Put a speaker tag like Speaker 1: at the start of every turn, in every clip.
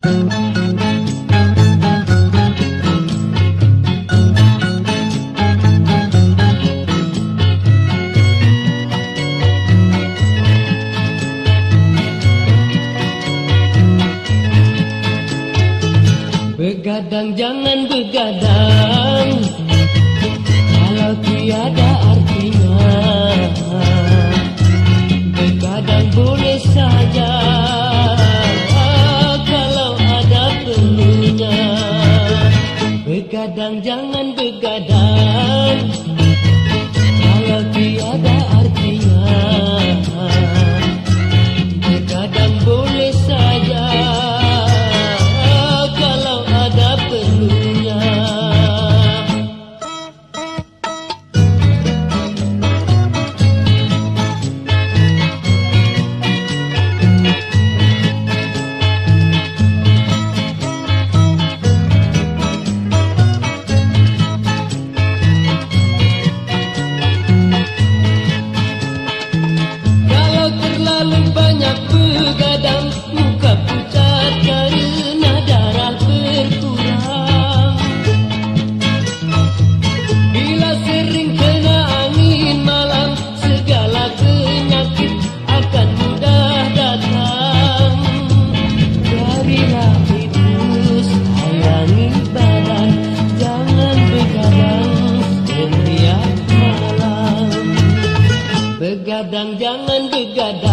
Speaker 1: Begadang jangan begadang. Kalau tiada begadang jangan begadang. Kalau tiada ಜಗದ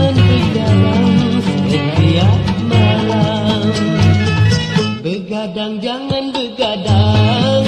Speaker 1: Begadang setiap malam, begadang Jangan begadang.